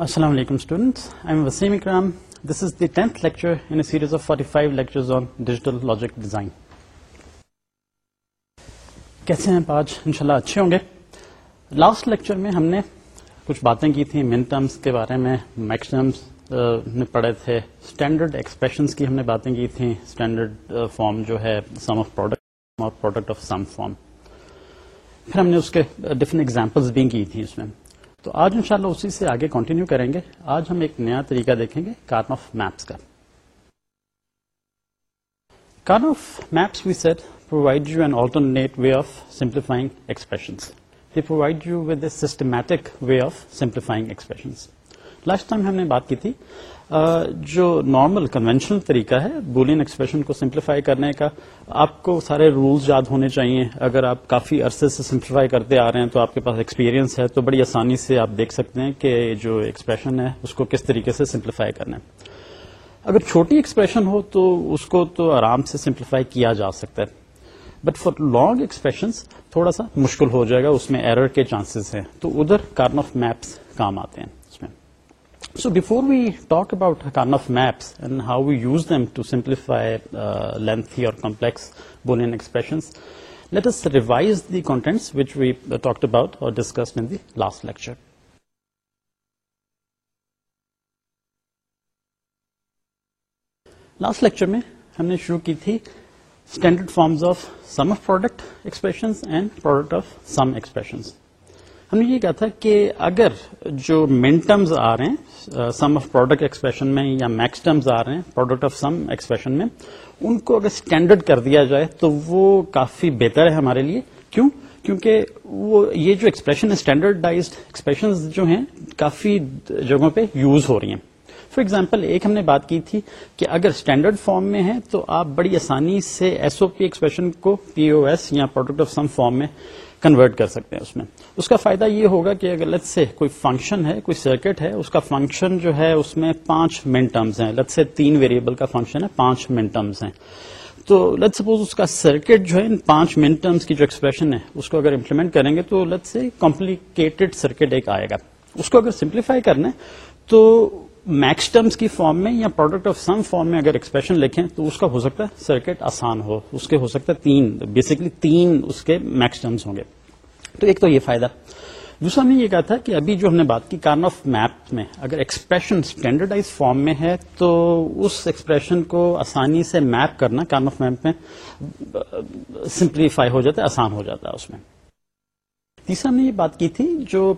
السلام علیکم students I am Waseem Ikram this is the tenth lecture in a series دیج forty five digital logic design کیسے ہیں آپ آج ان اچھے ہوں گے لاسٹ لیکچر میں ہم نے کچھ باتیں کی تھیں من ٹرمس کے بارے میں نے پڑھے تھے اسٹینڈرڈ ایکسپریشنس کی ہم نے باتیں کی تھیں اسٹینڈرڈ فارم جو ہے sum sum of of product product اور فارم پھر ہم نے اس کے ڈفرنٹ ایگزامپلس بھی کی تھیں اس میں تو آج انشاءاللہ اسی سے آگے کنٹینیو کریں گے آج ہم ایک نیا طریقہ دیکھیں گے کارن آف میپس کا Karnaugh maps we set provide you an alternate way of simplifying expressions they provide you with a systematic way of simplifying expressions last time ہم نے بات کی تھی جو نارمل کنوینشنل طریقہ ہے بولین ایکسپریشن کو سمپلیفائی کرنے کا آپ کو سارے رولز یاد ہونے چاہیے اگر آپ کافی عرصے سے سمپلیفائی کرتے آ رہے ہیں تو آپ کے پاس ایکسپیرینس ہے تو بڑی آسانی سے آپ دیکھ سکتے ہیں کہ جو ایکسپریشن ہے اس کو کس طریقے سے سمپلیفائی کرنا ہے اگر چھوٹی ایکسپریشن ہو تو اس کو تو آرام سے سمپلیفائی کیا جا سکتا ہے بٹ فار لانگ ایکسپریشنس تھوڑا سا مشکل ہو جائے گا اس میں ایرر کے چانسز ہیں تو ادھر کارن آف میپس کام آتے ہیں so before we talk about کان آف maps and how we use them to simplify lengthy اور complex Boolean expressions let's revise the contents which we talk about اور discussed in the last lecture last lecture میں ہم نے شروع کی تھی standard forms of sum of product expressions and product of sum expressions ہم نے یہ کہا تھا کہ اگر جو ٹرمز آ رہے ہیں سم آف پروڈکٹ ایکسپریشن میں یا میکس ٹرمز آ رہے ہیں پروڈکٹ آف سم ایکسپریشن میں ان کو اگر اسٹینڈرڈ کر دیا جائے تو وہ کافی بہتر ہے ہمارے لیے کیوں کیونکہ وہ یہ جو ایکسپریشن اسٹینڈرڈائزڈ ایکسپریشن جو ہیں کافی جگہوں پہ یوز ہو رہی ہیں فار ایگزامپل ایک ہم نے بات کی تھی کہ اگر اسٹینڈرڈ فارم میں ہے تو آپ بڑی آسانی سے ایس او پی ایکسپریشن کو پی او ایس یا پروڈکٹ آف سم فارم میں کنورٹ کر سکتے ہیں اس میں اس کا فائدہ یہ ہوگا کہ اگر لت سے کوئی فنکشن ہے کوئی سرکٹ ہے اس کا فنکشن جو ہے اس میں پانچ ٹرمز ہیں لت سے تین ویریبل کا فنکشن ہے پانچ ٹرمز ہیں تو لت سپوز اس کا سرکٹ جو ہے ان پانچ ٹرمز کی جو ایکسپریشن ہے اس کو اگر امپلیمنٹ کریں گے تو لت سے کمپلیکیٹڈ سرکٹ ایک آئے گا اس کو اگر سمپلیفائی کرنا ہے تو میکس ٹرمس کی فارم میں یا پروڈکٹ آف سم فارم میں اگر ایکسپریشن لکھیں تو اس کا ہو سکتا ہے سرکٹ آسان ہو اس کے ہو سکتا ہے تین بیسکلی تین اس کے میکس ٹرمس ہوں گے تو ایک تو یہ فائدہ دوسرا نے یہ کہا تھا کہ ابھی جو ہم نے بات کی کارن آف میپ میں اگر ایکسپریشن اسٹینڈرڈائز فارم میں ہے تو اس ایکسپریشن کو آسانی سے میپ کرنا کارن آف میپ میں سمپلیفائی ہو جاتا ہے آسان ہو جاتا ہے اس میں تیسرا نے یہ بات کی تھی جو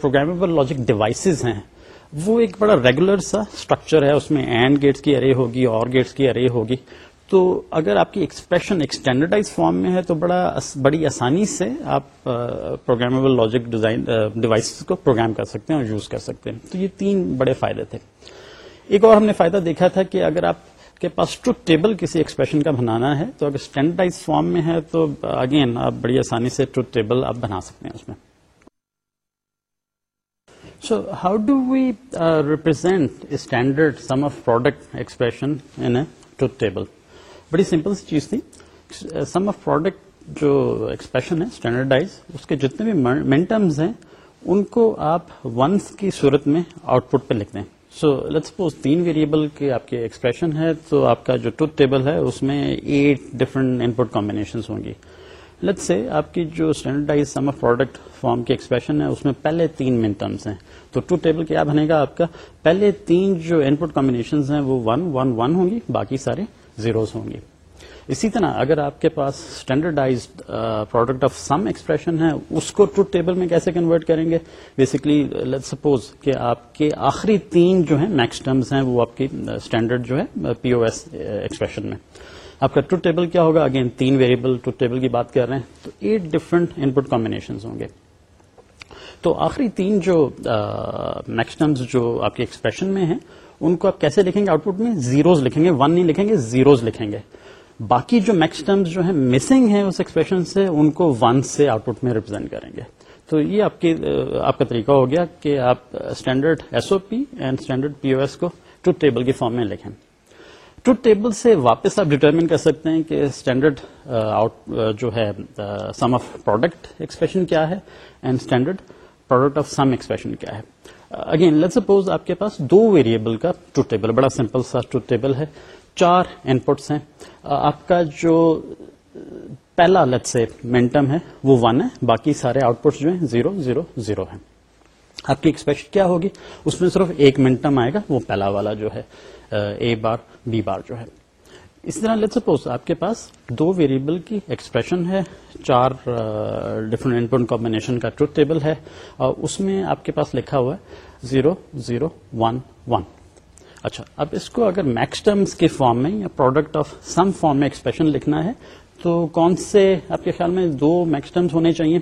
پروگرامیبل لاجک ڈیوائسز ہیں وہ ایک بڑا ریگولر سا اسٹرکچر ہے اس میں اینڈ گیٹس کی ارے ہوگی اور گیٹس کی ارے ہوگی تو اگر آپ کی ایکسپریشن ایک اسٹینڈرڈائز فارم میں ہے تو بڑا بڑی آسانی سے آپ پروگرامیبل لاجک ڈیزائن ڈیوائس کو پروگرام کر سکتے ہیں اور یوز کر سکتے ہیں تو یہ تین بڑے فائدے تھے ایک اور ہم نے فائدہ دیکھا تھا کہ اگر آپ کے پاس ٹو ٹیبل کسی ایکسپریشن کا بنانا ہے تو اگر اسٹینڈرڈائز فارم میں ہے تو اگین آپ بڑی آسانی سے ٹروتھ ٹیبل آپ بنا سکتے ہیں اس میں so how do we represent standard sum of product expression بڑی سمپل چیز تھی سم آف پروڈکٹ جو ایکسپریشن ہے اسٹینڈرڈائز اس کے جتنے بھی مینٹمز ہیں ان کو آپ ونس کی صورت میں آؤٹ پٹ پہ لکھ دیں سو لیٹ سپوز تین ویریبل کے آپ کے ایکسپریشن ہے تو آپ کا جو ٹوتھ ٹیبل ہے اس میں eight different input combinations ہوں گی سے آپ کی جو standardise sum of product form کے ایکسپریشن ہے اس میں پہلے تین مین ٹرمس ہیں تو ٹو ٹیبل کیا بنے گا آپ کا پہلے تین جو ان پٹ کمبینیشن ہیں وہ ون ون ون ہوں گی باقی سارے زیروز ہوں گے اسی طرح اگر آپ کے پاس standardize product of sum expression ہے اس کو ٹو ٹیبل میں کیسے کنورٹ کریں گے بیسکلی لیٹ سپوز کہ آپ کے آخری تین جو ہیں میکس ٹرمز ہیں وہ آپ کی اسٹینڈرڈ جو ہے پی او ایس ایکسپریشن میں آپ کا ٹو ٹیبل کیا ہوگا اگین تین ویریبل ٹو ٹیبل کی بات کر رہے ہیں تو eight different input combination ہوں گے تو آخری تین جو میکسٹرمس جو آپ کے ایکسپریشن میں ہیں ان کو آپ کیسے لکھیں گے آؤٹ پٹ میں زیروز لکھیں گے ون نہیں لکھیں گے زیروز لکھیں گے باقی جو میکسٹمز جو ہیں مسنگ ہیں اس ایکسپریشن سے ان کو ون سے آؤٹ پٹ میں ریپرزینٹ کریں گے تو یہ آپ کی آپ کا طریقہ ہو گیا کہ آپ standard S O P and standard P O S کو ٹو ٹیبل کے فارم میں لکھیں ٹو ٹیبل سے واپس آپ ڈیٹرمن کر سکتے ہیں کہ اسٹینڈرڈ آؤٹ uh, uh, جو ہے سم آف پروڈکٹ ایکسپریشن کیا ہے and standard product of sum expression کیا ہے اگین لیٹ سپوز آپ کے پاس دو ویریبل کا ٹو ٹیبل بڑا سمپل سا ٹیبل ہے چار ان پٹس ہیں uh, آپ کا جو پہلا لت سے مینٹم ہے وہ ون ہے باقی سارے آؤٹ پٹس جو ہیں زیرو زیرو زیرو ہیں آپ کی ایکسپیکٹ کیا ہوگی اس میں صرف ایک منٹم آئے گا وہ پہلا والا جو ہے اے بار بی بار جو ہے اس طرح لیٹ سپوز آپ کے پاس دو ویریبل کی ایکسپریشن ہے چار ڈفرنٹ ان پٹ کمبینیشن کا ٹروتھ ٹیبل ہے اور اس میں آپ کے پاس لکھا ہوا ہے زیرو زیرو ون ون اچھا اب اس کو اگر میکس ٹرمس کے فارم میں یا پروڈکٹ آف سم فارم میں ایکسپریشن لکھنا ہے تو کون سے آپ کے خیال میں دو میکس ٹرمس ہونے چاہیے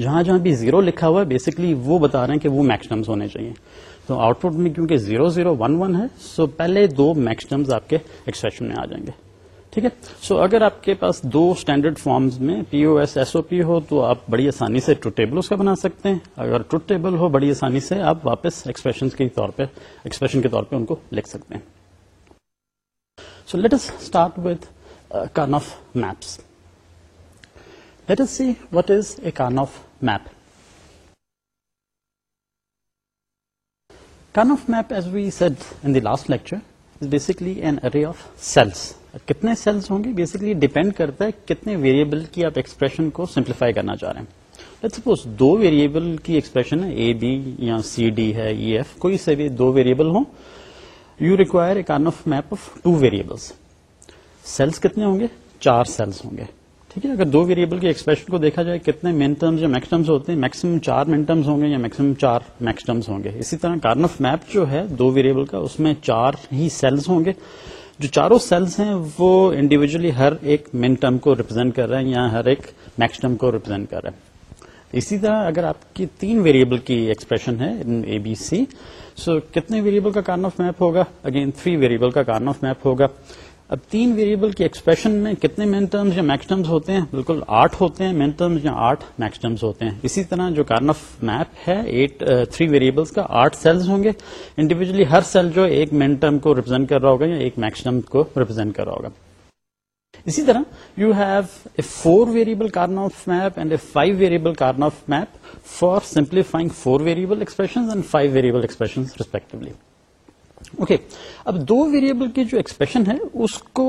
جہاں جہاں بھی زیرو لکھا ہوا ہے بیسکلی وہ بتا رہے ہیں کہ وہ میکس ہونے چاہیے تو آؤٹ پٹ میں کیونکہ زیرو زیرو ون ون ہے سو پہلے دو میکس آپ کے ایکسپریشن میں آ جائیں گے ٹھیک ہے سو اگر آپ کے پاس دو اسٹینڈرڈ فارمز میں P O S S O P ہو تو آپ بڑی آسانی سے ٹو ٹیبل اس کا بنا سکتے ہیں اگر ٹو ٹیبل ہو بڑی آسانی سے آپ واپس ایکسپریشن کے طور پہ ایکسپریشن کے طور پہ ان کو لکھ سکتے ہیں سو لیٹ اسٹارٹ وتھ کن آف maps Let us see what is a Karnoff map. Karnoff map, as we said in the last lecture, is basically an array of cells. کتنے سیلس ہوں گے بیسکلی ڈیپینڈ کرتا ہے کتنے variable کی آپ ایکسپریشن کو سمپلیفائی کرنا چاہ رہے ہیں لیٹ سپوز دو ویریبل کی ایکسپریشن ہے اے بی یا سی ڈی ہے ای e, ایف کوئی سے بھی دو ویریبل ہوں you require a Karnaugh map of two variables cells کتنے ہوں گے چار سیلس ہوں گے ٹھیک ہے اگر دو ویریبل کے ایکسپریشن کو دیکھا جائے کتنے مین ٹرمز یا میکس ٹرمز ہوتے ہیں میکسیمم چار مین ٹرمز ہوں گے یا میکسیمم چار میکس ٹرمز ہوں گے اسی طرح کارن آف میپ جو ہے دو ویریبل کا اس میں چار ہی سیلز ہوں گے جو چاروں سیلز ہیں وہ انڈیویجلی ہر ایک مین ٹرم کو ریپرزینٹ کر رہے ہیں یا ہر ایک میکس ٹرم کو ریپرزینٹ کر رہے ہیں اسی طرح اگر آپ کی تین ویریبل کی ایکسپریشن ہے اے بی سی سو کتنے ویریبل کا کارن آف میپ ہوگا اگین تھری ویریبل کا کارن آف میپ ہوگا اب تین ویریبل کے ٹرمز ہوتے ہیں بالکل آٹھ ہوتے ہیں مین ٹرمز یا آٹھ میکس ٹرمز ہوتے ہیں اسی طرح جو کارن آف میپ ہے ایٹ تھری ویریبلس کا آٹھ سیلز ہوں گے انڈیویجلی ہر سیل جو ایک مین ٹرم کو ریپرزینٹ کر رہا ہوگا یا ایک میکس ٹرم کو ریپرزینٹ کر رہا ہوگا اسی طرح you have a four variable Karnaugh map and a five variable Karnaugh map for simplifying four variable expression and five variable expression respectively okay okay. اب دو ویریبل کی جو ایکسپریشن ہے اس کو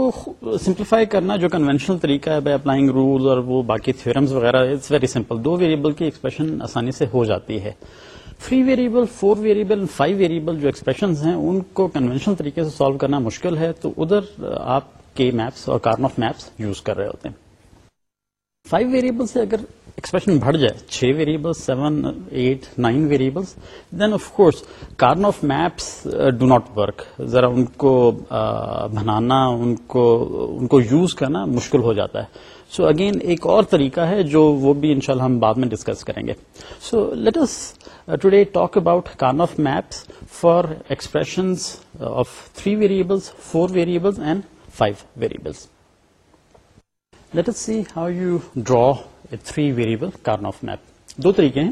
سمپلیفائی کرنا جو کنوینشنل طریقہ ہے بائی اپلائنگ رول اور وہ باقی تھیورمز وغیرہ اٹس ویری سمپل دو ویریبل کی ایکسپریشن آسانی سے ہو جاتی ہے three variable four variable five variable جو ایکسپریشن ہیں ان کو کنوینشنل طریقے سے سالو کرنا مشکل ہے تو ادھر آپ کے میپس اور کارن آف میپس یوز کر رہے ہوتے ہیں فائیو ویریبل سے اگر ایکسپریشن بڑھ جائے چھ variable seven eight nine variables then of course Karnaugh maps do not work ذرا ان کو uh, بنانا ان کو ان کو یوز کرنا مشکل ہو جاتا ہے سو so اگین ایک اور طریقہ ہے جو وہ بھی ان ہم بعد میں ڈسکس کریں گے so let us today talk about Karnaugh maps for expressions of three variables four variables and five variables us see how you draw three variable Karnaugh map دو طریقے ہیں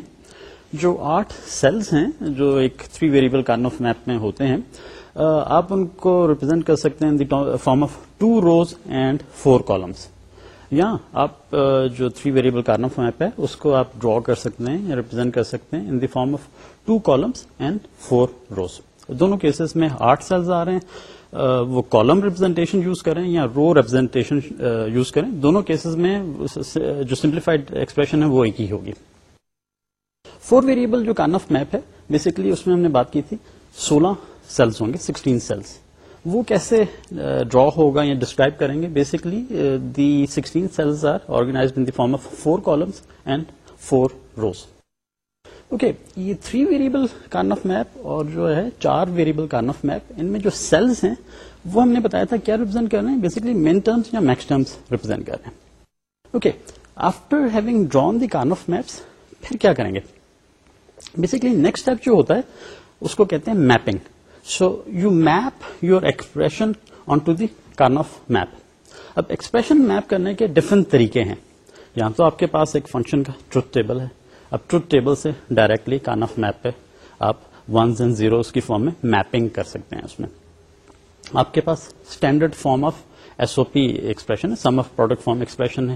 جو آٹھ سیلس ہیں جو ایک three variable Karnaugh map میں ہوتے ہیں آپ ان کو ریپرزینٹ کر سکتے ہیں form of two rows and four columns یا آپ جو three variable Karnaugh map ہے اس کو آپ ڈرا کر سکتے ہیں ریپرزینٹ کر سکتے ہیں in the form of two columns and four rows دونوں کیسز میں آٹھ سیلز آ رہے ہیں وہ کالم ریپرزینٹیشن یوز کریں یا رو ریپرزینٹیشن یوز کریں دونوں کیسز میں جو سمپلیفائڈ ایکسپریشن ہے وہ ایک ہی ہوگی فور ویریبل جو کان آف میپ ہے بیسکلی اس میں ہم نے بات کی تھی سولہ سیلس ہوں گے سکسٹین سیلس وہ کیسے ڈرا ہوگا یا ڈسکرائب کریں گے basically the sixteen cells are organize in the form of four columns and four rows okay یہ three variable Karnaugh map اور جو ہے چار ویریبل کارن آف میپ ان میں جو سیلس ہیں وہ ہم نے بتایا تھا کیا ریپرزینٹ کر رہے ہیں بیسکلی مین ٹرمس یا میکس ٹرمس ریپرزینٹ کر رہے ہیں okay after having the Karnaugh maps پھر کیا کریں گے بیسکلی نیکسٹ اسٹیپ جو ہوتا ہے اس کو کہتے ہیں mapping so you map your expression on to the Karnaugh map اب ایکسپریشن میپ کرنے کے ڈفرنٹ طریقے ہیں یا تو آپ کے پاس ایک فنکشن کا ٹروتھ ٹیبل ہے اب ٹروتھ ٹیبل سے ڈائریکٹلی کان آف میپ پہ آپ ونز اینڈ زیروز کی فارم میں میپنگ کر سکتے ہیں اس میں آپ کے پاس standard form of S O P expression sum of product form expression ہے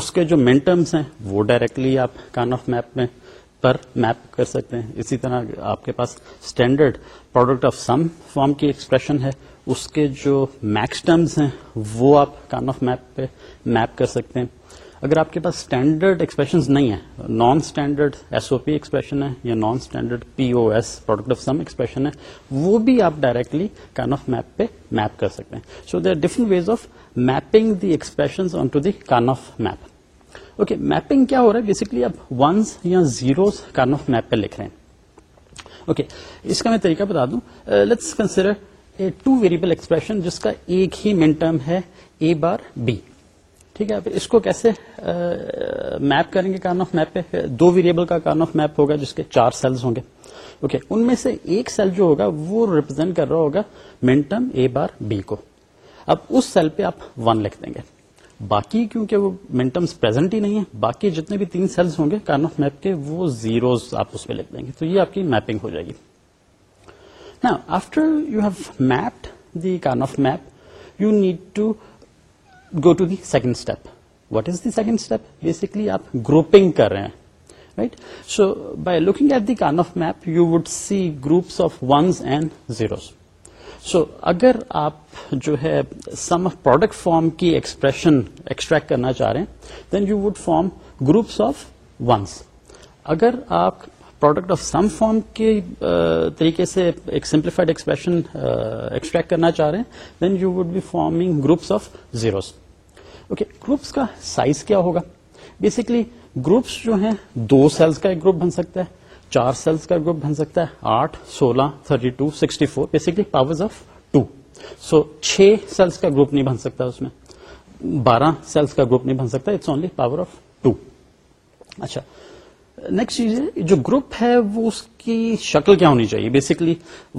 اس کے جو مین ٹرمس ہیں وہ ڈائریکٹلی آپ کان آف میپ میں پر میپ کر سکتے ہیں اسی طرح آپ کے پاس standard product of sum form کی ایکسپریشن ہے اس کے جو میکس ٹرمز ہیں وہ آپ کان آف میپ پہ میپ کر سکتے ہیں اگر آپ کے پاس اسٹینڈرڈ ایکسپریشن نہیں ہے non standard S O P expression ہے یا non standard P O S product of sum expression ہے وہ بھی آپ ڈائریکٹلی کائن آف میپ پہ میپ کر سکتے ہیں so they are different ways of mapping the expression on to the کائن آف میپ اوکے میپنگ کیا ہو رہا ہے بیسکلی آپ ونس یا زیروز کائن آف میپ پہ لکھ رہے ہیں اوکے okay. اس کا میں طریقہ بتا دوں let's consider two variable expression جس کا ایک ہی ٹرم ہے اے بار بی ٹھیک ہے پھر اس کو کیسے میپ کریں گے کارن آف میپ پہ دو ویریبل کا کارن آف میپ ہوگا جس کے چار سیلز ہوں گے اوکے okay. ان میں سے ایک سیل جو ہوگا وہ ریپرزینٹ کر رہا ہوگا منٹم اے بار بی کو اب اس سیل پہ آپ ون لکھ دیں گے باقی کیونکہ وہ منٹمس پرزینٹ ہی نہیں ہے باقی جتنے بھی تین سیلز ہوں گے کارن آف میپ کے وہ زیروز آپ اس پہ لکھ دیں گے تو یہ آپ کی میپنگ ہو جائے گی نا after you have mapped the Karnaugh map you need to go to the second step what is the second step basically آپ گروپنگ کر رہے ہیں right so by looking at the کان آف map you would see groups of ones and zeros سو اگر آپ جو ہے سم آف پروڈکٹ فارم کی ایکسپریشن ایکسٹریکٹ کرنا چاہ رہے ہیں then you would form groups of once اگر آپ پروڈکٹ آف سم فارم کے طریقے سے ایک سمپلیفائڈ ایکسپریشن ایکسٹریکٹ کرنا چاہ رہے ہیں then you would be forming groups of zeros okay groups کا سائز کیا ہوگا بیسکلی گروپس جو ہیں دو سیلس کا ایک گروپ بن سکتا ہے چار سیلس کا گروپ بن سکتا ہے آٹھ سولہ thirty two sixty four basically power of two so چھ سیلس کا گروپ نہیں بن سکتا اس میں بارہ سیلس کا گروپ نہیں بن سکتا it's only power of two اچھا نیکسٹ چیز جو گروپ ہے وہ اس کی شکل کیا ہونی چاہیے بیسکلی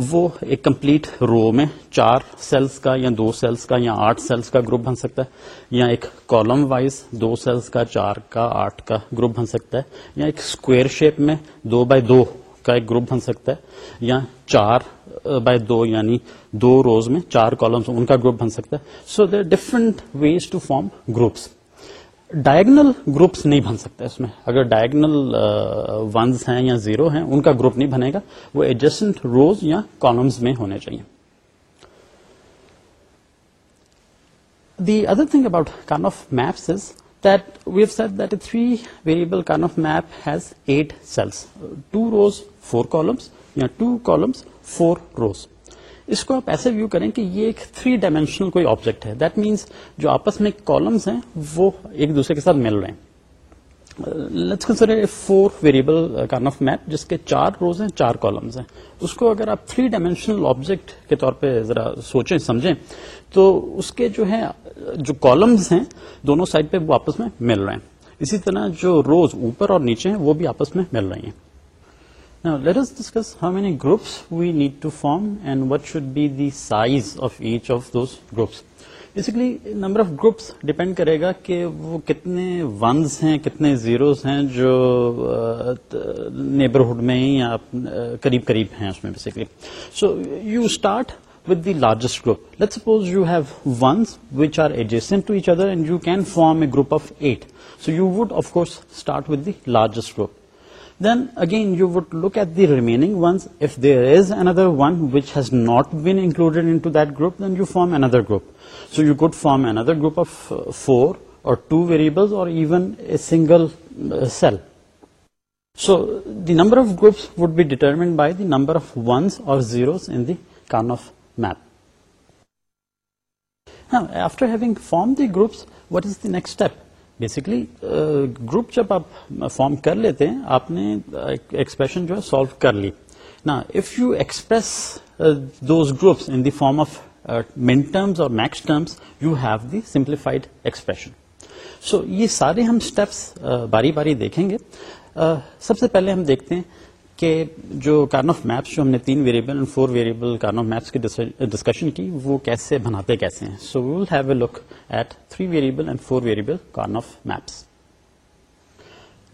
وہ ایک کمپلیٹ رو میں چار سیلس کا یا دو سیلس کا یا آٹھ سیلس کا گروپ بن سکتا ہے یا ایک کالم وائز دو سیلس کا چار کا آٹھ کا گروپ بن سکتا ہے یا ایک اسکوئر شیپ میں دو بائی دو کا ایک گروپ بن سکتا ہے یا چار بائی دو یعنی دو روز میں چار کالمس ان کا گروپ بن سکتا ہے so they different ways to form groups diagonal groups نہیں بن سکتے اس میں اگر ڈائگنل ونز ہیں یا زیرو ہیں ان کا گروپ نہیں بنے گا وہ ایڈجسٹنٹ روز یا کالمز میں ہونے چاہیے دی ادر تھنگ اباؤٹ کان آف maps is that view set that three variable کان آف map has eight sales two rows four columns یا ٹو کالمس فور روز اس کو آپ ایسے ویو کریں کہ یہ ایک تھری ڈائمینشنل کوئی آبجیکٹ ہے دیٹ مینس جو آپس میں کالمس ہیں وہ ایک دوسرے کے ساتھ مل رہے ہیں فور ویریبل آف میپ جس کے چار روز ہیں چار کالمز ہیں اس کو اگر آپ تھری ڈائمینشنل آبجیکٹ کے طور پہ ذرا سوچیں سمجھیں تو اس کے جو ہے جو کالمز ہیں دونوں سائڈ پہ وہ آپس میں مل رہے ہیں اسی طرح جو روز اوپر اور نیچے ہیں وہ بھی آپس میں مل رہی ہیں letters discuss how many groups we need to form and what should be these of each of those groups basically number of groups depend کرے گا کہ وہ کتنے ونس ہیں کتنے زیروز ہیں جو نیبرہڈ میں قریب قریب ہیں اس میں basically so you start with the largest group suppose you have ones which are adjacent to each other and you can form a group of eight so you would of course start with the largest group Then again you would look at the remaining ones. If there is another one which has not been included into that group, then you form another group. So you could form another group of uh, 4 or 2 variables or even a single uh, cell. So the number of groups would be determined by the number of ones or zeros in the Karnaugh map. Now, after having formed the groups, what is the next step? Basically group uh, جب آپ form کر لیتے ہیں آپ نے expression جو ہے solve کر لی نا if you express those groups in the form of main terms اور Max terms you have the simplified expression so یہ سارے ہم اسٹیپس uh, باری باری دیکھیں گے uh, سب سے پہلے ہم دیکھتے ہیں کہ جو کارن آف میپس جو ہم نے تین variable and four variable Karnaugh maps کی ڈسکشن کی وہ کیسے بناتے کیسے ہیں so we will have a look at three variable and four variable Karnaugh maps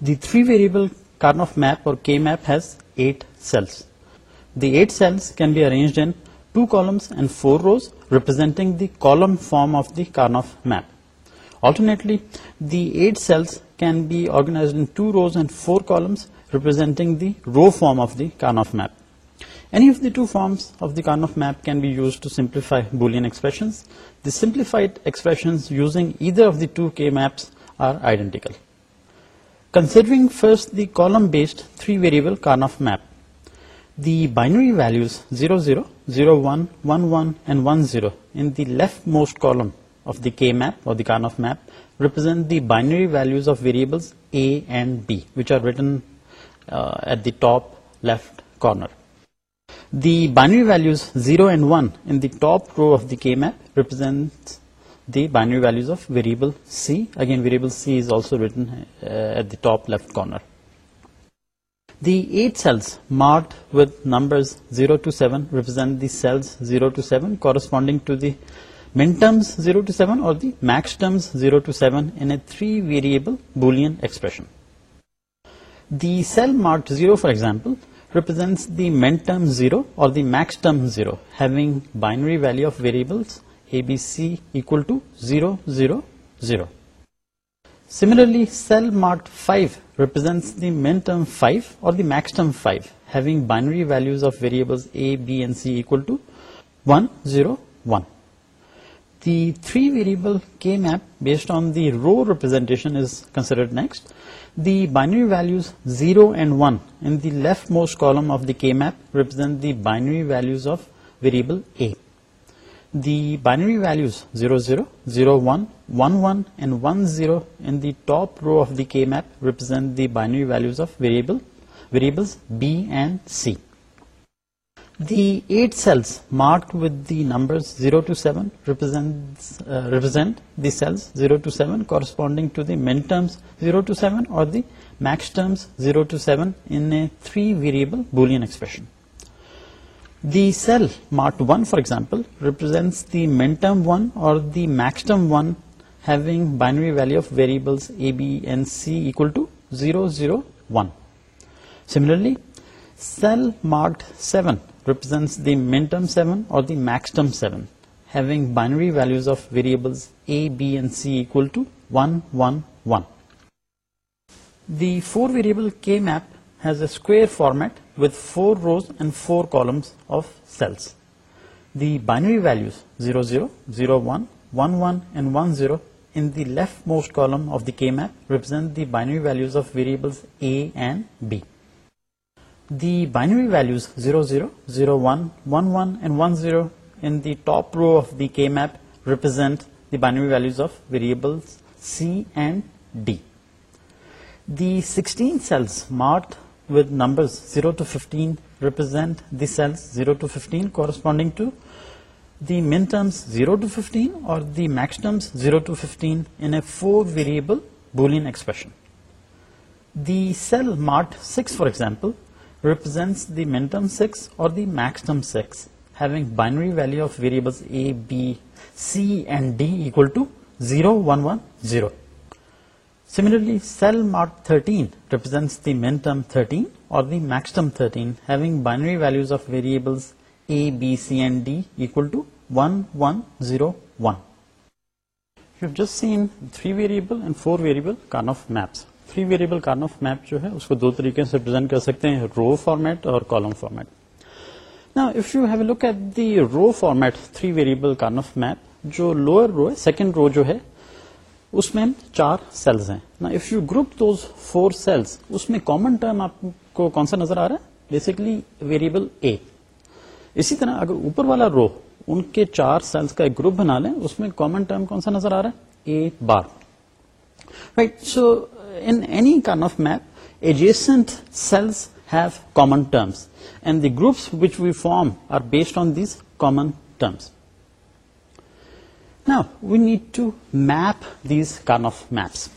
the three variable Karnaugh map اور K map has eight cells the eight cells can be arranged in two columns and four rows representing the column form of the Karnaugh map alternately the eight cells can be organize and four columns representing the row form of the Karnaugh map. Any of the two forms of the Karnaugh map can be used to simplify Boolean expressions. The simplified expressions using either of the two K-maps are identical. Considering first the column-based three-variable Karnaugh map, the binary values 00, 01, 11, and 10 in the leftmost column of the K-map or the Karnaugh map represent the binary values of variables a and b, which are written uh, at the top left corner. The binary values 0 and 1 in the top row of the K-map represents the binary values of variable C. Again, variable C is also written uh, at the top left corner. The 8 cells marked with numbers 0 to 7 represent the cells 0 to 7 corresponding to the min terms 0 to 7 or the max terms 0 to 7 in a 3-variable Boolean expression. The cell marked 0, for example, represents the min term 0 or the max term 0 having binary value of variables ABC equal to 0, 0, 0. Similarly, cell marked 5 represents the min term 5 or the max term 5 having binary values of variables A, B and C equal to 1, 0, 1. The three variable K map based on the row representation is considered next. The binary values 0 and 1 in the leftmost column of the K-map represent the binary values of variable A. The binary values 00, 01, 11 and 10 in the top row of the K-map represent the binary values of variables B and C. The 8 cells marked with the numbers 0 to 7 uh, represent the cells 0 to 7 corresponding to the min terms 0 to 7 or the max terms 0 to 7 in a 3-variable Boolean expression. The cell marked 1, for example, represents the min term 1 or the max term 1 having binary value of variables a, b and c equal to 0, 0, 1. Similarly, cell marked 7 represents the minterm 7 or the maxterm 7 having binary values of variables a, b and c equal to 1, 1, 1. The 4 variable K map has a square format with 4 rows and 4 columns of cells. The binary values 0, 0, 0, 1, 1, 1 and 1, 0 in the leftmost column of the K map represent the binary values of variables a and b the binary values 0, 0, 0, 1, 1, 1, and 1, 0 in the top row of the K-map represent the binary values of variables C and D. The 16 cells marked with numbers 0 to 15 represent the cells 0 to 15 corresponding to the min terms 0 to 15 or the max terms 0 to 15 in a 4-variable Boolean expression. The cell marked 6, for example, represents the minterm six اور the maxterm six binary value of variables D equal to zero one one zero similarly cell mark thirty represents the minterm thirty اور three variable Karnaugh map جو ہے اس کو دو طریقے سے represent کر سکتے ہیں رو فارمیٹ اور کالم فارمیٹ نا if you have look at the row format three variable Karnaugh map جو لوئر رو ہے سیکنڈ رو جو ہے اس میں چار سیلز ہیں نا if you group those four cells اس میں کامن ٹرم آپ کو کون سا نظر آ رہا ہے بیسکلی ویریبل اے اسی طرح اگر اوپر والا رو ان کے چار سیلز کا ایک گروپ بنا لیں اس میں کامن ٹرم کون سا نظر آ رہا ہے A bar right so In any kind of map, adjacent cells have common terms, and the groups which we form are based on these common terms. Now, we need to map these kind of maps.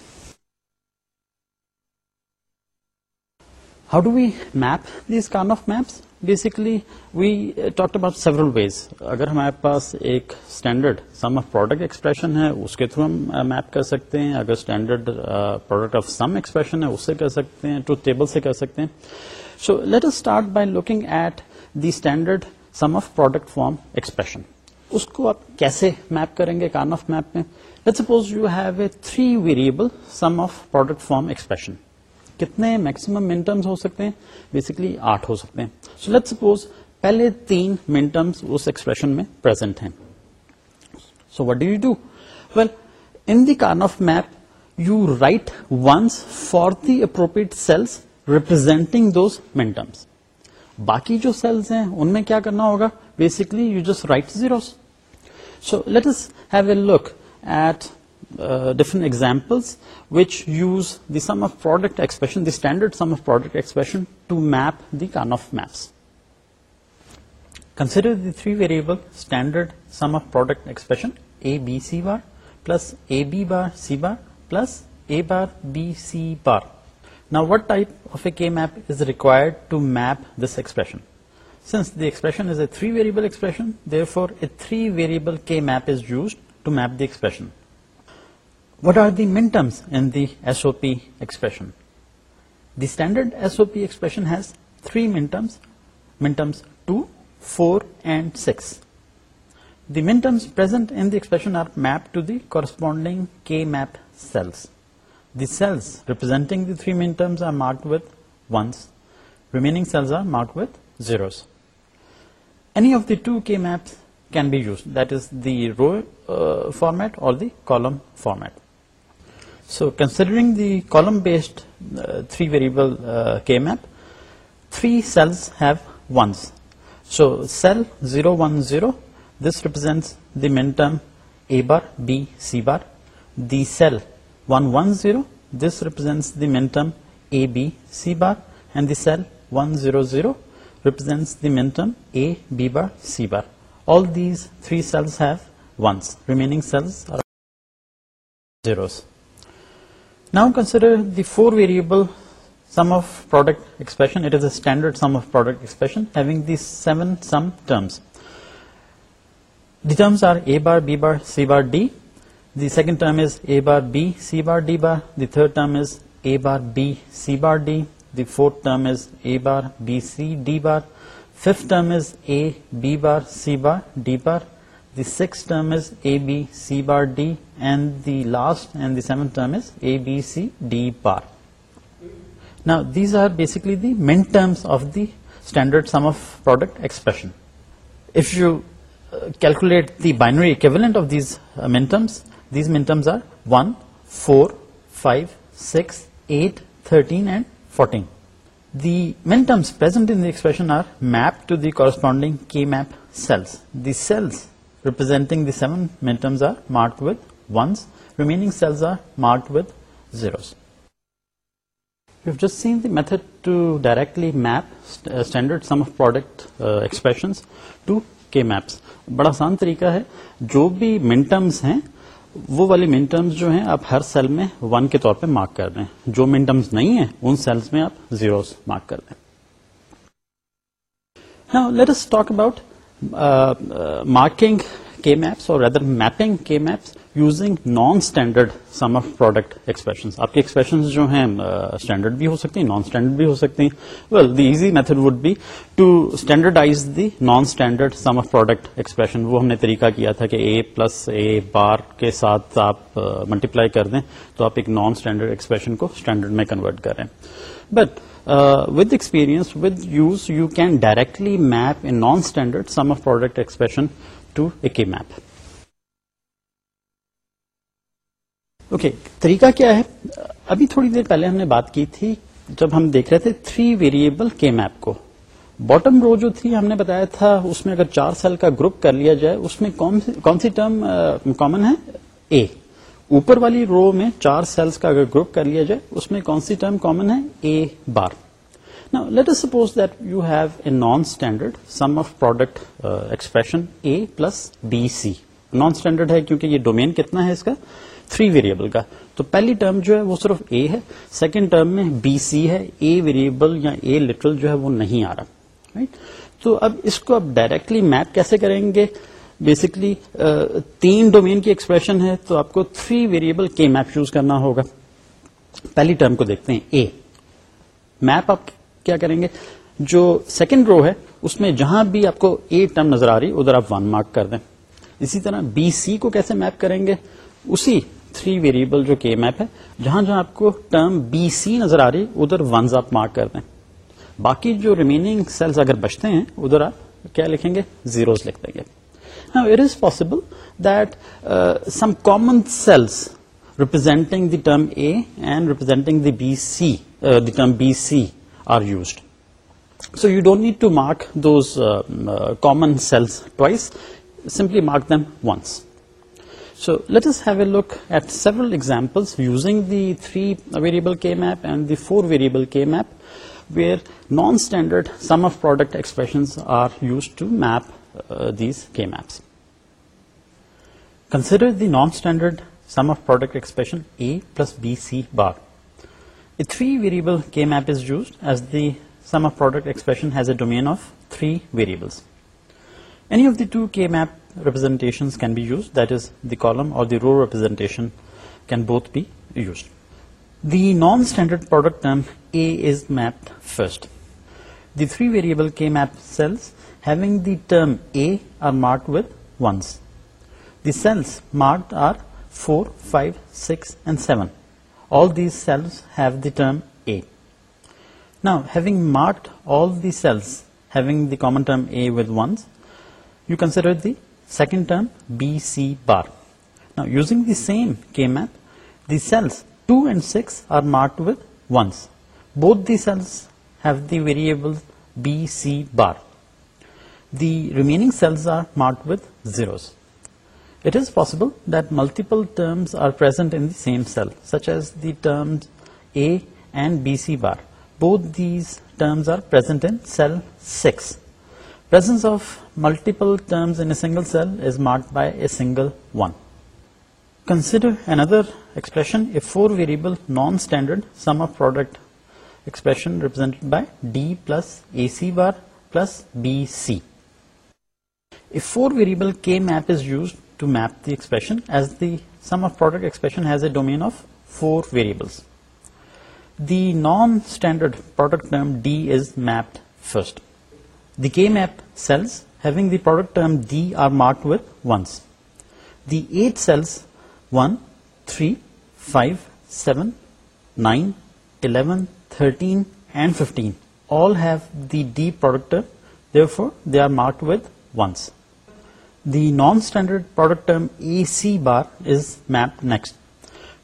How do we map these kind of maps? Basically we talk about several ways اگر ہمارے پاس ایک standard sum of product expression ہے اس کے through ہم map کر سکتے ہیں اگر standard product of sum expression ہے اس سے کر سکتے ہیں ٹو ٹیبل سے کر سکتے ہیں so let us start by looking at the standard sum of product form expression اس کو آپ کیسے میپ کریں گے کارن آف میپ میں let suppose you have a three variable sum of product form expression کتنے میکسیمم مین ٹرمس ہو سکتے ہیں بیسکلی آٹھ ہو سکتے ہیں سو لیٹ سپوز پہلے تین مین ٹرمس اس ایکسپریشن میں پرزینٹ ہیں so what do you do well in the Karnaugh map you write ones for the appropriate cells representing those min terms باقی جو سیلس ہیں ان میں کیا کرنا ہوگا basically you just write zeros so let us have a look at different example which uses the sum of product the three variable plus what type of a map is required to map this expression since the expression is a three variable expression for a three variable map is used to map the expression What are the minterms in the SOP expression? The standard SOP expression has three minterms, minterms 2, 4 and 6. The minterms present in the expression are mapped to the corresponding K-map cells. The cells representing the three minterms are marked with 1s. Remaining cells are marked with 0s. Any of the two K-maps can be used, that is the row uh, format or the column format. So considering the column based uh, three variable uh, K-map, three cells have ones. So cell 010, this represents the min term A bar, B, C bar. The cell 110, this represents the min term A, B, C bar, and the cell 100 represents the min term A, B bar, C bar. All these three cells have ones, remaining cells are zeros. Now consider the four variable sum of product expression standard sum of product expression the sevens are B bar C bar D the second term is A bar B C bar D bar the third term is A bar B C bar D the fourth term is A bar B C D bar fifth term is A bar C bar D bar The sixth term is A, B, C bar, D, and the last and the seventh term is A, B, C, D bar. Now these are basically the min terms of the standard sum of product expression. If you uh, calculate the binary equivalent of these uh, min terms are 1, 4, 5, 6, 8, 13 and 14. The min terms present in the expression are mapped to the corresponding K-map cells. The cells representing میتھڈلی map standard sum of product expression بڑا آسان طریقہ ہے جو بھی منٹمس ہیں وہ والی minterms جو ہیں آپ ہر سیل میں ون کے طور پہ مارک کر دیں جو منٹمس نہیں ہیں ان سیلس میں آپ زیروز مارک کر دیں ٹاک اباؤٹ مارکنگ میپس اور maps using non standard sum of expression آپ کے نان اسٹینڈرڈ بھی ہو سکتی ہیں non standard sum of expression وہ ہم نے طریقہ کیا تھا کہ اے پلس اے بار کے ساتھ آپ ملٹیپلائی کر دیں تو آپ ایک نان اسٹینڈرڈ ایکسپریشن کو اسٹینڈرڈ میں کنورٹ کریں but with experience, with use you can directly map a non standard sum of product expression to map okay طریقہ کیا ہے ابھی تھوڑی دیر پہلے ہم نے بات کی تھی جب ہم دیکھ رہے تھے تھری ویریبل کے میپ کو باٹم رو جو تھی ہم نے بتایا تھا اس میں اگر چار سیل کا گروپ کر لیا جائے اس میں کون سی ٹرم کامن ہے اے اوپر والی رو میں چار سیلس کا اگر گروپ کر لیا جائے اس میں کون سی ٹرم کامن ہے A bar let's suppose that you have a non standard sum of product expression A plus B C non standard ہے کیونکہ یہ ڈومی کتنا ہے اس کا تھری ویریبل کا تو پہلی ٹرم جو ہے وہ صرف اے ہے سیکنڈ ٹرم میں بی سی ہے اے ویریبل یا اے لٹرل جو ہے وہ نہیں آ رہا تو اب اس کو آپ ڈائریکٹلی میپ کیسے کریں گے بیسکلی تین ڈومین کی ایکسپریشن ہے تو آپ کو تھری ویریئبل کے میپ یوز کرنا ہوگا پہلی ٹرم کو دیکھتے ہیں اے میپ آپ کیا کریں گے جو سیکنڈ رو ہے اس میں جہاں بھی آپ کو اے ٹرم نظر آ رہی ادھر آپ ون مارک کر دیں اسی طرح بی سی کو کیسے میپ کریں گے اسی تھری ویریبل جو کے میپ ہے جہاں جہاں آپ کو ٹرم بی سی نظر آ رہی ادھر ونز آپ مارک کر دیں باقی جو ریمیننگ سیلز اگر بچتے ہیں ادھر آپ کیا لکھیں گے زیروز لکھ دیں گے some common cells representing C are used. So you don't need to mark those uh, uh, common cells twice, simply mark them once. So let us have a look at several examples using the 3 variable K map and the 4 variable K map, where non-standard sum of product expressions are used to map uh, these K maps. Consider the non-standard sum of product expression A plus BC bar. The three variable K-map is used as the sum of product expression has a domain of three variables. Any of the two K-map representations can be used, that is the column or the row representation can both be used. The non-standard product term A is mapped first. The three variable K-map cells having the term A are marked with 1s. The cells marked are 4, 5, 6 and 7. All these cells have the term A. Now, having marked all the cells having the common term A with 1s, you consider the second term BC bar. Now, using the same K-map, the cells 2 and 6 are marked with 1s. Both the cells have the variable BC bar. The remaining cells are marked with zeros. It is possible that multiple terms are present in the same cell, such as the terms A and BC bar. Both these terms are present in cell 6. Presence of multiple terms in a single cell is marked by a single 1. Consider another expression, a 4-variable non-standard sum of product expression represented by D plus AC bar plus BC. A 4-variable K map is used to map the expression, as the sum of product expression has a domain of 4 variables. The non-standard product term D is mapped first. The K-map cells having the product term D are marked with 1s. The 8 cells 1, 3, 5, 7, 9, 11, 13 and 15 all have the D product term, therefore they are marked with 1s. The non-standard product term AC bar is mapped next.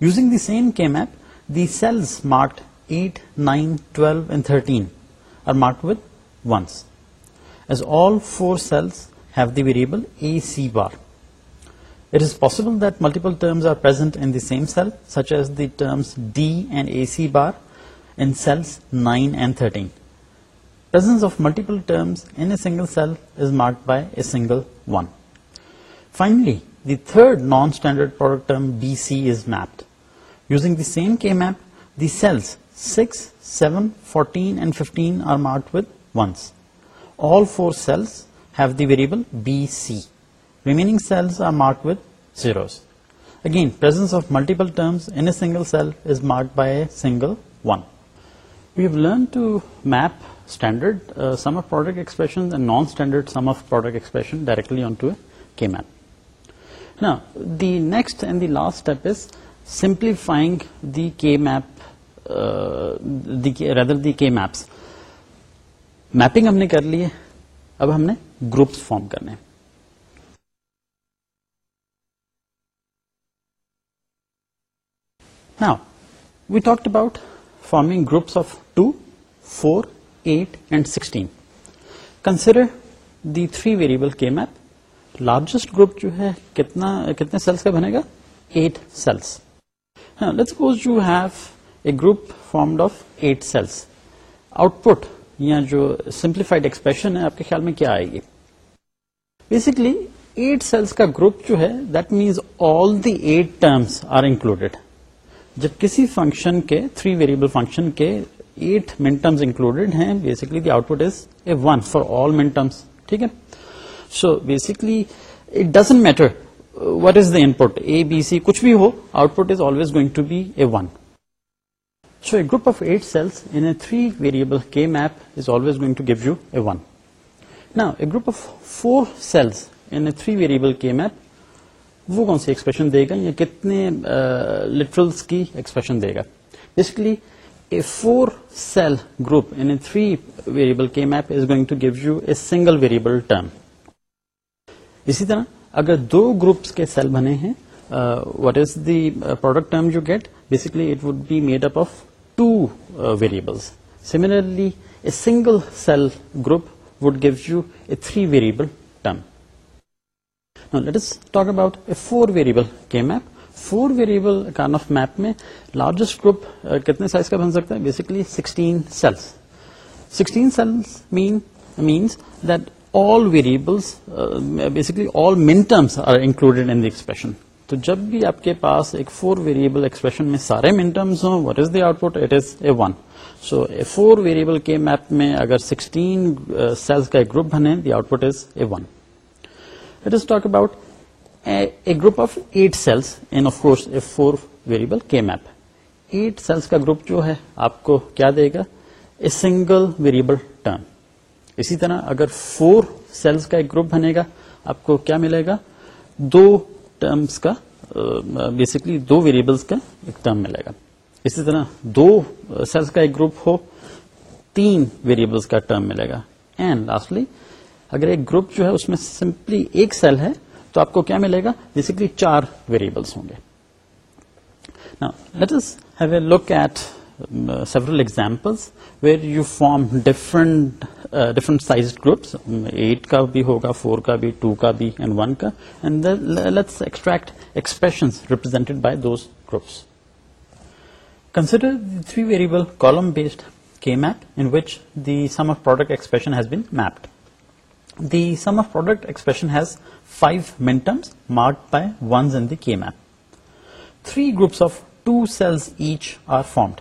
Using the same K-map, the cells marked 8, 9, 12 and 13 are marked with 1s, as all 4 cells have the variable AC bar. It is possible that multiple terms are present in the same cell, such as the terms D and AC bar in cells 9 and 13. Presence of multiple terms in a single cell is marked by a single 1. Find the third non standard Bs mapped using the same K map the cells six seven forty variable B C RAM cells ویروز against of multiple cell marked بائیگلرنپرڈ sum آفکٹنس نانڈر direct map the next and the last step is simplifying دیپر the maps mapping ہم نے کر لی ہے اب ہم نے گروپس فارم کرنے ہیں we talk about forming groups of two four eight and sixteen consider the three variable کے میپ لارجسٹ گروپ جو ہے کتنا کتنے سیلس کا بنے گا eight cells let suppose you have a group formed of eight cells output یا جو سمپلیفائڈ ایکسپریشن ہے آپ کے خیال میں کیا آئے گی بیسکلی ایٹ سیلس کا گروپ جو ہے that means all the eight terms are included جب کسی فنکشن کے تھری ویریبل فنکشن کے ایٹ منٹمس انکلوڈیڈ ہیں basically the output is a one for all minterms ٹھیک ہے so basically it doesn't matter what is the input A B C کچھ بھی ہو output is always going to be a one so a group of eight cells in three variable کے map is always going to give you a one نا a group of four cells in three variable کے map وہ کون سی expression دے گا یا کتنے literals کی expression دے گا basically a four cell group in three variable کے map is going to give you a single variable term اسی طرح اگر دو گروپس کے سیل بنے ہیں what is the product term you get basically it would be made up of two variables similarly a single cell group would give you a three variable term Now let us talk about a four-variable K-map. Four-variable kind of map میں largest group uh, کتنے size کا بن سکتا ہے? Basically 16 cells. 16 cells mean, means that بیسکلینسوڈیڈریشن uh, تو جب بھی آپ کے پاس ایکسپریشن میں گروپ uh, جو ہے آپ کو کیا دے گا سنگل ویریبل اسی طرح اگر فور سیلس کا ایک گروپ بنے گا آپ کو کیا ملے گا دو ٹرمس کا بیسکلی دو ویریبلس کا ایک ٹرم ملے گا اسی طرح دو سیلس کا ایک گروپ ہو تین ویریبلس کا ٹرم ملے گا اینڈ لاسٹلی اگر ایک گروپ جو ہے اس میں سمپلی ایک سیل ہے تو آپ کو کیا ملے گا بیسکلی چار ویریبلس ہوں گے let us have a look at several examples where you form different different size groups eight کا بھی ہوگا فور کا بھی ٹو کا بھی اینڈ ون کا and let's extract expression represented groups consider three variable column based map in which the sum of product expression has been mapped the sum of product expression has five minterms marked by ones in the map three groups of two cells each are formed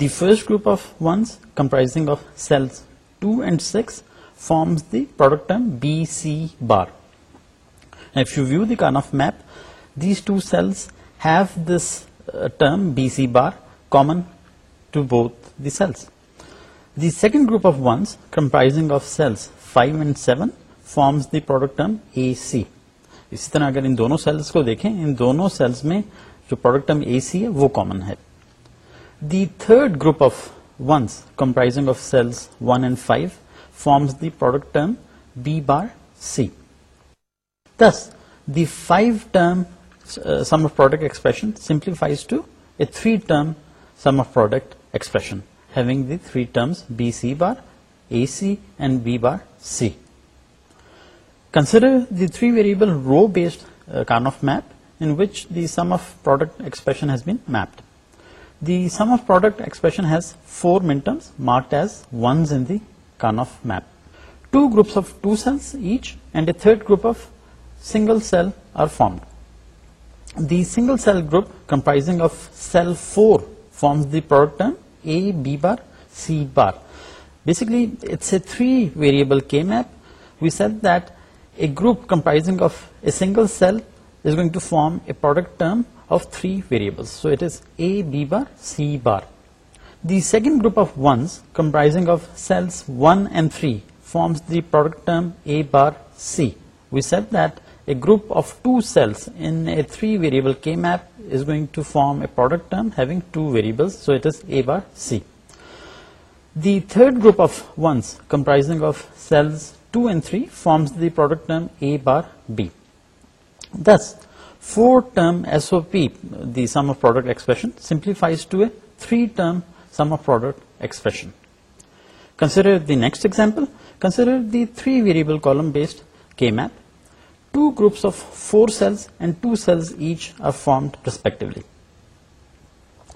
the first group of ones comprising of cells 2 and 6 forms the product term BC bar. Now if you view the Karnoff map, these two cells have this uh, term BC bar common to both the cells. The second group of ones comprising of cells 5 and 7 forms the product term AC. اسی طرح اگر ان دونوں sales کو دیکھیں ان دونوں sales میں جو product ہم اے سی ہے وہ کامن ہے the third group of 1s comprising of cells 1 and 5 forms the product term B bar C. Thus, the 5-term uh, sum of product expression simplifies to a 3-term sum of product expression, having the 3 terms BC bar, AC and B bar C. Consider the 3-variable row based uh, Karnaugh map in which the sum of product expression has been mapped. The sum of product expression has four minterms marked as ones in the Karnough map. Two groups of two cells each and a third group of single cell are formed. The single cell group comprising of cell 4 forms the product term A, B bar, C bar. Basically, it's a 3 variable K map. We said that a group comprising of a single cell is going to form a product term of three variables. So it is A, B bar, C bar. The second group of 1's comprising of cells 1 and 3 forms the product term A bar C. We said that a group of 2 cells in a 3 variable K map is going to form a product term having 2 variables, so it is A bar C. The third group of 1's comprising of cells 2 and 3 forms the product term A bar B. Thus, 4-term SOP, the sum of product expression, simplifies to a 3-term sum of product expression. Consider the next example. Consider the 3-variable column based K-map. 2 groups of 4 cells and 2 cells each are formed respectively.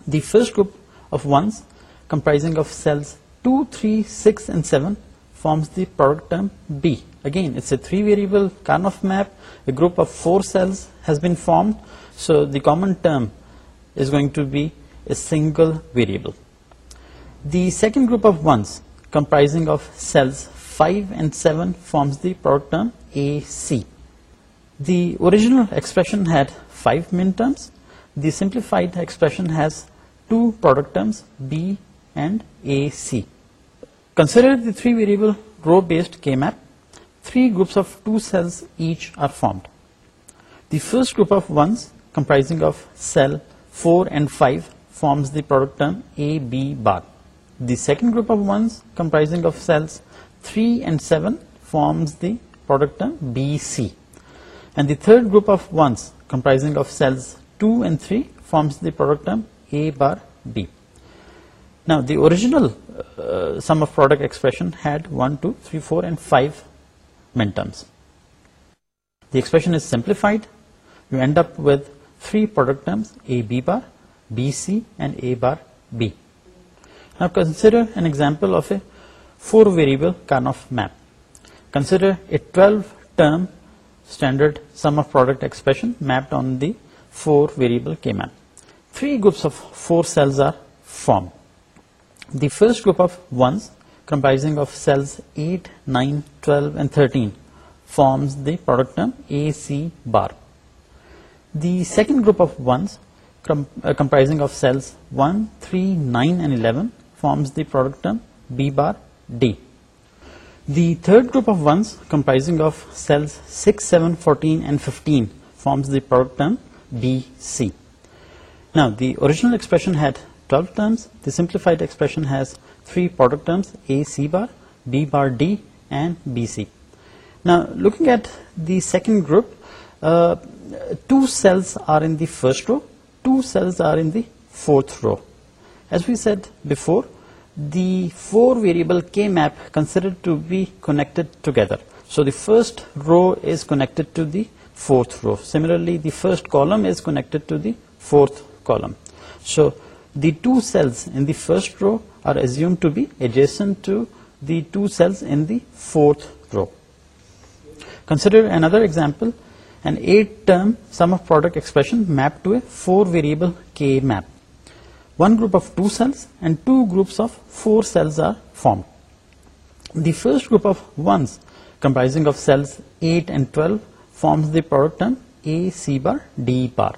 The first group of 1s, comprising of cells 2, 3, 6 and 7, forms the product term B. Again, it's a 3-variable Karnoff map. A group of 4 cells has been formed, so the common term is going to be a single variable. The second group of 1s, comprising of cells 5 and 7, forms the product term AC. The original expression had 5 min terms. The simplified expression has 2 product terms, B and AC. Consider the 3-variable row-based K-map three groups of two cells each are formed. The first group of ones, comprising of cell 4 and 5, forms the product term AB bar. The second group of ones, comprising of cells 3 and 7, forms the product term BC. And the third group of ones, comprising of cells 2 and 3, forms the product term A bar B. Now the original uh, sum of product expression had 1, 2, 3, 4 and 5 terms. The expression is simplified. You end up with three product terms, A B bar, B C, and A bar B. Now consider an example of a 4-variable Karnaugh map. Consider a 12-term standard sum of product expression mapped on the 4-variable K map. Three groups of 4 cells are formed. The first group of 1s eight nine C bar second group comprising of cells three nine eleven forms B bar D the third group of ones comprising of cells six seven فورٹیل ایكسپریشنڈ expression three product terms, A C bar, B bar D, and BC. Now looking at the second group, uh, two cells are in the first row, two cells are in the fourth row. As we said before, the four variable K map considered to be connected together. So the first row is connected to the fourth row. Similarly, the first column is connected to the fourth column. So the two cells in the first row are assumed to be adjacent to the two cells in the fourth row. Consider another example, an 8-term sum of product expression mapped to a 4-variable K map. One group of 2 cells and 2 groups of 4 cells are formed. The first group of 1s, comprising of cells 8 and 12, forms the product term A C bar D bar.